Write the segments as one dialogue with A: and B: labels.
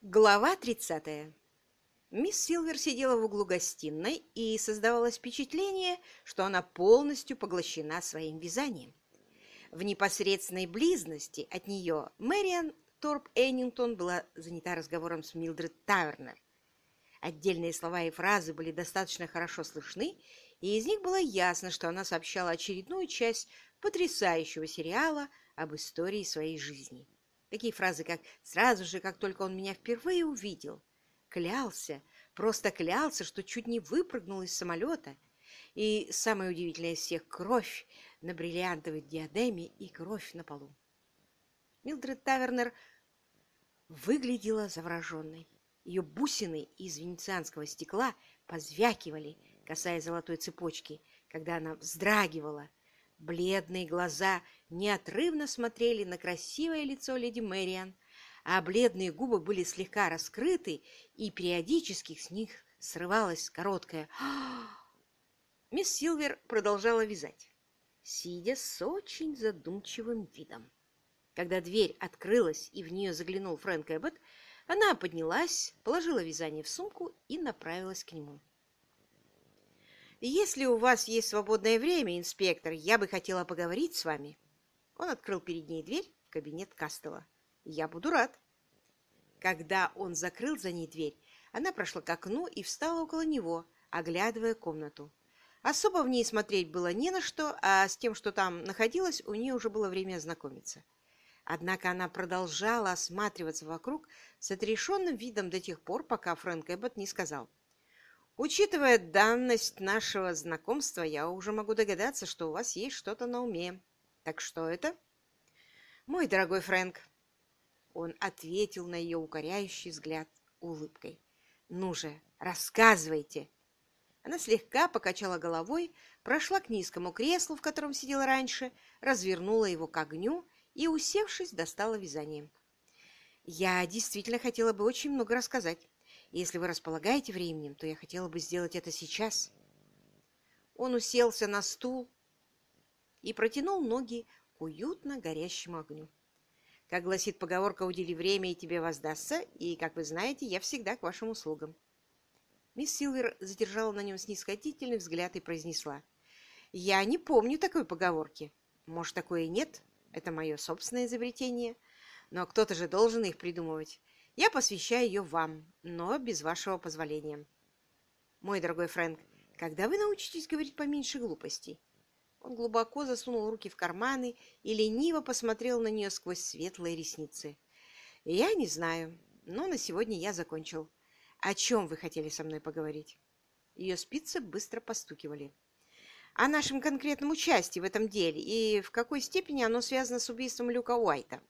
A: Глава 30. Мисс Силвер сидела в углу гостиной, и создавалось впечатление, что она полностью поглощена своим вязанием. В непосредственной близости от нее Мэриан Торп Эннингтон была занята разговором с Милдред Тавернер. Отдельные слова и фразы были достаточно хорошо слышны, и из них было ясно, что она сообщала очередную часть потрясающего сериала об истории своей жизни. Такие фразы, как «сразу же, как только он меня впервые увидел», клялся, просто клялся, что чуть не выпрыгнул из самолета, и самое удивительное из всех — кровь на бриллиантовой диадеме и кровь на полу. Милдред Тавернер выглядела завороженной. Ее бусины из венецианского стекла позвякивали, касаясь золотой цепочки, когда она вздрагивала, Бледные глаза неотрывно смотрели на красивое лицо леди Мэриан, а бледные губы были слегка раскрыты, и периодически с них срывалось короткое Мисс Силвер продолжала вязать, сидя с очень задумчивым видом. Когда дверь открылась и в нее заглянул Фрэнк Эббот, она поднялась, положила вязание в сумку и направилась к нему. «Если у вас есть свободное время, инспектор, я бы хотела поговорить с вами». Он открыл перед ней дверь в кабинет Кастела. «Я буду рад». Когда он закрыл за ней дверь, она прошла к окну и встала около него, оглядывая комнату. Особо в ней смотреть было не на что, а с тем, что там находилось, у нее уже было время ознакомиться. Однако она продолжала осматриваться вокруг с отрешенным видом до тех пор, пока Фрэнк Эббот не сказал – Учитывая данность нашего знакомства, я уже могу догадаться, что у вас есть что-то на уме. Так что это? Мой дорогой Фрэнк. Он ответил на ее укоряющий взгляд улыбкой. Ну же, рассказывайте. Она слегка покачала головой, прошла к низкому креслу, в котором сидела раньше, развернула его к огню и, усевшись, достала вязание. Я действительно хотела бы очень много рассказать. Если вы располагаете временем, то я хотела бы сделать это сейчас. Он уселся на стул и протянул ноги к уютно горящему огню. Как гласит поговорка «Удели время, и тебе воздастся», и, как вы знаете, я всегда к вашим услугам. Мисс Силвер задержала на нем снисходительный взгляд и произнесла. «Я не помню такой поговорки. Может, такое и нет. Это мое собственное изобретение. Но кто-то же должен их придумывать. Я посвящаю ее вам, но без вашего позволения. Мой дорогой Фрэнк, когда вы научитесь говорить поменьше глупостей? Он глубоко засунул руки в карманы и лениво посмотрел на нее сквозь светлые ресницы. Я не знаю, но на сегодня я закончил. О чем вы хотели со мной поговорить? Ее спицы быстро постукивали. О нашем конкретном участии в этом деле и в какой степени оно связано с убийством Люка Уайта.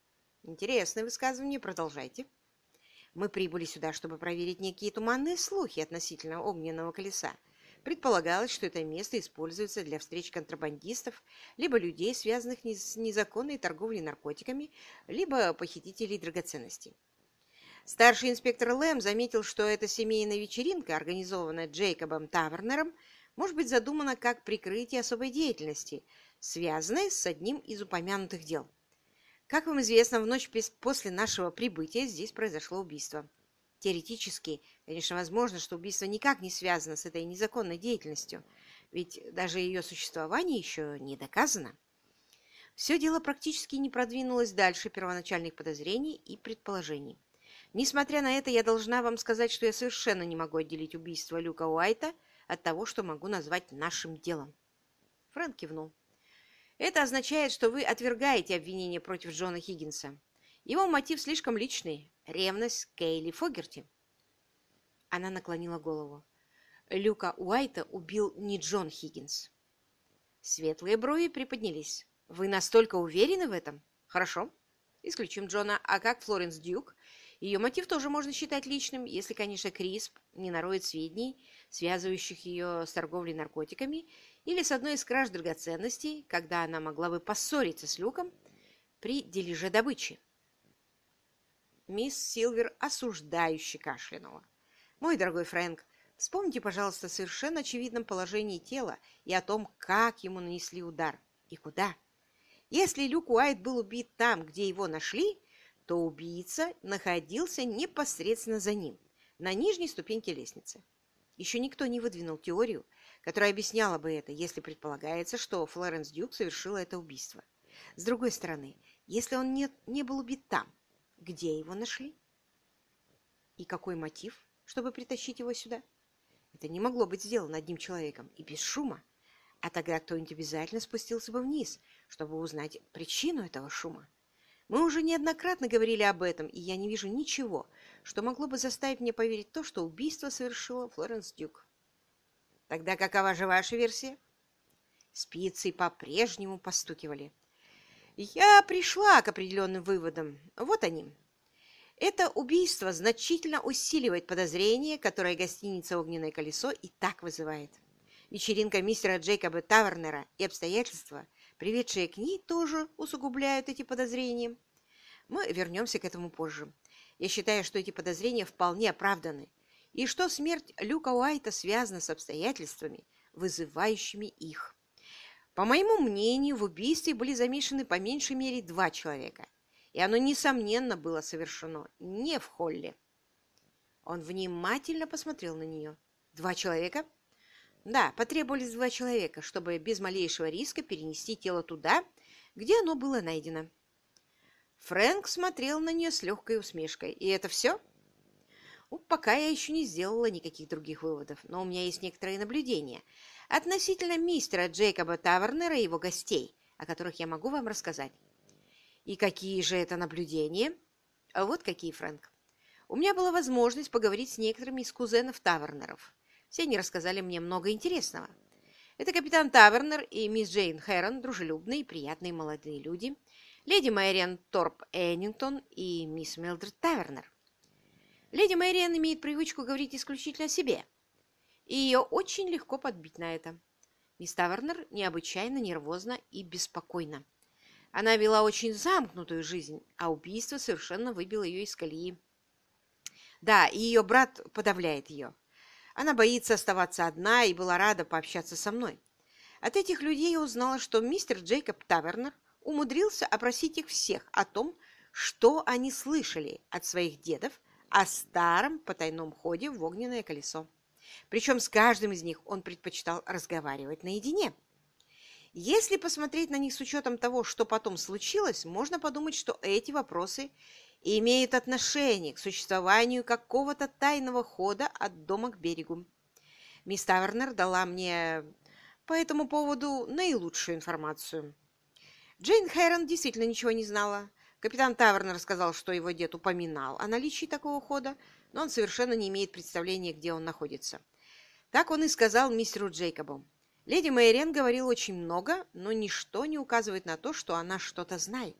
A: Интересное высказывание, продолжайте. Мы прибыли сюда, чтобы проверить некие туманные слухи относительно огненного колеса. Предполагалось, что это место используется для встреч контрабандистов, либо людей, связанных с незаконной торговлей наркотиками, либо похитителей драгоценностей. Старший инспектор Лэм заметил, что эта семейная вечеринка, организованная Джейкобом Тавернером, может быть задумана как прикрытие особой деятельности, связанной с одним из упомянутых дел. Как вам известно, в ночь после нашего прибытия здесь произошло убийство. Теоретически, конечно, возможно, что убийство никак не связано с этой незаконной деятельностью, ведь даже ее существование еще не доказано. Все дело практически не продвинулось дальше первоначальных подозрений и предположений. Несмотря на это, я должна вам сказать, что я совершенно не могу отделить убийство Люка Уайта от того, что могу назвать нашим делом. Фрэнк кивнул. Это означает, что вы отвергаете обвинение против Джона Хиггинса. Его мотив слишком личный – ревность Кейли Фогерти. Она наклонила голову. Люка Уайта убил не Джон Хиггинс. Светлые брови приподнялись. Вы настолько уверены в этом? Хорошо. Исключим Джона. А как Флоренс Дьюк? Ее мотив тоже можно считать личным, если, конечно, Крисп не нароет сведений, связывающих ее с торговлей наркотиками, или с одной из краж драгоценностей, когда она могла бы поссориться с Люком при дележе добычи. Мисс Силвер осуждающе кашлянула. «Мой дорогой Фрэнк, вспомните, пожалуйста, о совершенно очевидном положении тела и о том, как ему нанесли удар и куда. Если Люк Уайт был убит там, где его нашли, то убийца находился непосредственно за ним, на нижней ступеньке лестницы. Еще никто не выдвинул теорию, которая объясняла бы это, если предполагается, что Флоренс Дюк совершила это убийство. С другой стороны, если он не, не был убит там, где его нашли? И какой мотив, чтобы притащить его сюда? Это не могло быть сделано одним человеком и без шума. А тогда кто-нибудь обязательно спустился бы вниз, чтобы узнать причину этого шума. Мы уже неоднократно говорили об этом, и я не вижу ничего, что могло бы заставить меня поверить то, что убийство совершила Флоренс Дюк. Тогда какова же ваша версия? Спицы по-прежнему постукивали. Я пришла к определенным выводам. Вот они. Это убийство значительно усиливает подозрение, которое гостиница «Огненное колесо» и так вызывает. Вечеринка мистера Джейкоба Тавернера и обстоятельства – приведшие к ней, тоже усугубляют эти подозрения. Мы вернемся к этому позже. Я считаю, что эти подозрения вполне оправданы, и что смерть Люка Уайта связана с обстоятельствами, вызывающими их. По моему мнению, в убийстве были замешаны по меньшей мере два человека, и оно, несомненно, было совершено не в холле. Он внимательно посмотрел на нее. «Два человека?» Да, потребовались два человека, чтобы без малейшего риска перенести тело туда, где оно было найдено. Фрэнк смотрел на нее с легкой усмешкой. «И это все?» Ну, «Пока я еще не сделала никаких других выводов, но у меня есть некоторые наблюдения относительно мистера Джейкоба Тавернера и его гостей, о которых я могу вам рассказать». «И какие же это наблюдения?» «Вот какие, Фрэнк. У меня была возможность поговорить с некоторыми из кузенов Тавернеров». Все они рассказали мне много интересного. Это капитан Тавернер и мисс Джейн Хэрон, дружелюбные и приятные молодые люди, леди Мэриан Торп Эннингтон и мисс Милдред Тавернер. Леди Мэриан имеет привычку говорить исключительно о себе, и ее очень легко подбить на это. Мисс Тавернер необычайно нервозна и беспокойна. Она вела очень замкнутую жизнь, а убийство совершенно выбило ее из колеи. Да, и ее брат подавляет ее. Она боится оставаться одна и была рада пообщаться со мной. От этих людей я узнала, что мистер Джейкоб Тавернер умудрился опросить их всех о том, что они слышали от своих дедов о старом потайном ходе в огненное колесо. Причем с каждым из них он предпочитал разговаривать наедине. Если посмотреть на них с учетом того, что потом случилось, можно подумать, что эти вопросы имеют отношение к существованию какого-то тайного хода от дома к берегу. Мисс Тавернер дала мне по этому поводу наилучшую информацию. Джейн Хэрон действительно ничего не знала. Капитан Тавернер сказал, что его дед упоминал о наличии такого хода, но он совершенно не имеет представления, где он находится. Так он и сказал мистеру Джейкобу. Леди Мэйрен говорила очень много, но ничто не указывает на то, что она что-то знает.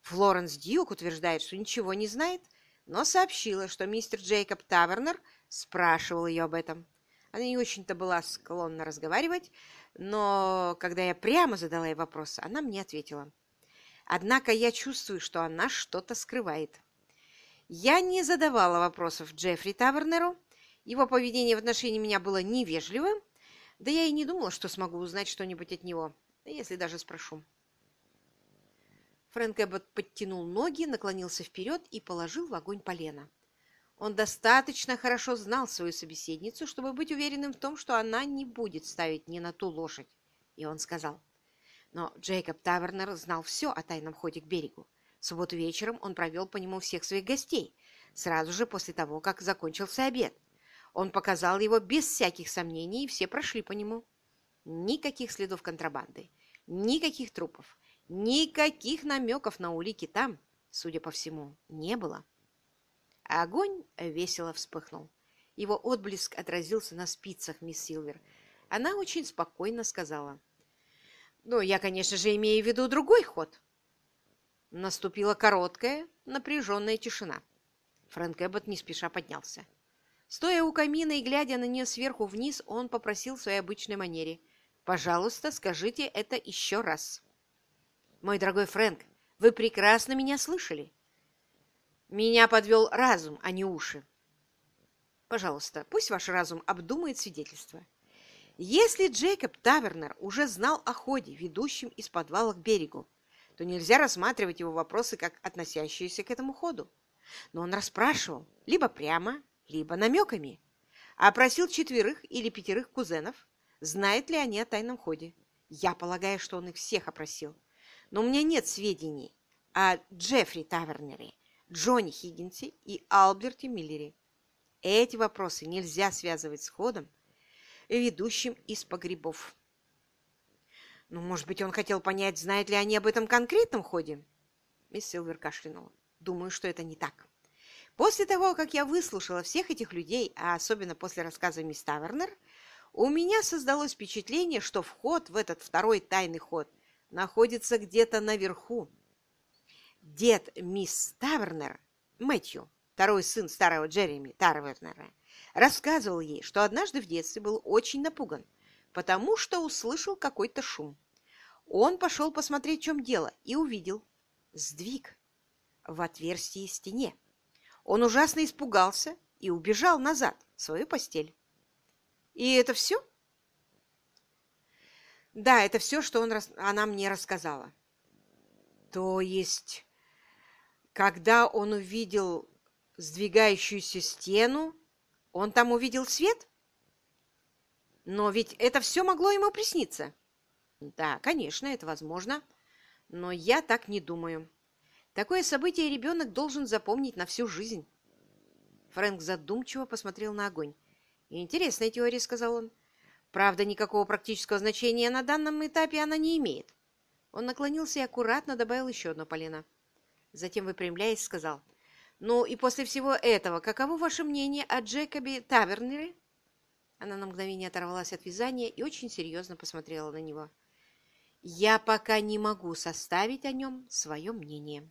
A: Флоренс Дьюк утверждает, что ничего не знает, но сообщила, что мистер Джейкоб Тавернер спрашивал ее об этом. Она не очень-то была склонна разговаривать, но когда я прямо задала ей вопрос, она мне ответила. Однако я чувствую, что она что-то скрывает. Я не задавала вопросов Джеффри Тавернеру. Его поведение в отношении меня было невежливым, да я и не думала, что смогу узнать что-нибудь от него, если даже спрошу. Фрэнк Эббот подтянул ноги, наклонился вперед и положил в огонь полено. Он достаточно хорошо знал свою собеседницу, чтобы быть уверенным в том, что она не будет ставить не на ту лошадь. И он сказал. Но Джейкоб Тавернер знал все о тайном ходе к берегу. В субботу вечером он провел по нему всех своих гостей, сразу же после того, как закончился обед. Он показал его без всяких сомнений, и все прошли по нему. Никаких следов контрабанды, никаких трупов, Никаких намеков на улики там, судя по всему, не было. Огонь весело вспыхнул. Его отблеск отразился на спицах мисс Силвер. Она очень спокойно сказала. «Ну, я, конечно же, имею в виду другой ход». Наступила короткая, напряженная тишина. Фрэнк Эббот не спеша поднялся. Стоя у камина и глядя на нее сверху вниз, он попросил в своей обычной манере. «Пожалуйста, скажите это еще раз». Мой дорогой Фрэнк, вы прекрасно меня слышали. Меня подвел разум, а не уши. Пожалуйста, пусть ваш разум обдумает свидетельство. Если Джейкоб Тавернер уже знал о ходе, ведущем из подвала к берегу, то нельзя рассматривать его вопросы как относящиеся к этому ходу. Но он расспрашивал либо прямо, либо намеками. Опросил четверых или пятерых кузенов, знают ли они о тайном ходе. Я полагаю, что он их всех опросил. Но у меня нет сведений о Джеффри Тавернере, Джонни Хиггинсе и Алберте Миллере. Эти вопросы нельзя связывать с ходом, ведущим из погребов. Ну, может быть, он хотел понять, знают ли они об этом конкретном ходе? Мисс Силвер кашлянула. Думаю, что это не так. После того, как я выслушала всех этих людей, а особенно после рассказа мисс Тавернер, у меня создалось впечатление, что вход в этот второй тайный ход находится где-то наверху. Дед мисс Тавернер, Мэтью, второй сын старого Джереми Тавернера, рассказывал ей, что однажды в детстве был очень напуган, потому что услышал какой-то шум. Он пошел посмотреть, в чем дело, и увидел сдвиг в отверстии стене. Он ужасно испугался и убежал назад в свою постель. И это все? Да, это все, что он, она мне рассказала. То есть, когда он увидел сдвигающуюся стену, он там увидел свет? Но ведь это все могло ему присниться. Да, конечно, это возможно. Но я так не думаю. Такое событие ребенок должен запомнить на всю жизнь. Фрэнк задумчиво посмотрел на огонь. «Интересная теория», — сказал он. «Правда, никакого практического значения на данном этапе она не имеет». Он наклонился и аккуратно добавил еще одно полено. Затем, выпрямляясь, сказал, «Ну и после всего этого, каково ваше мнение о Джекобе Тавернере?» Она на мгновение оторвалась от вязания и очень серьезно посмотрела на него. «Я пока не могу составить о нем свое мнение».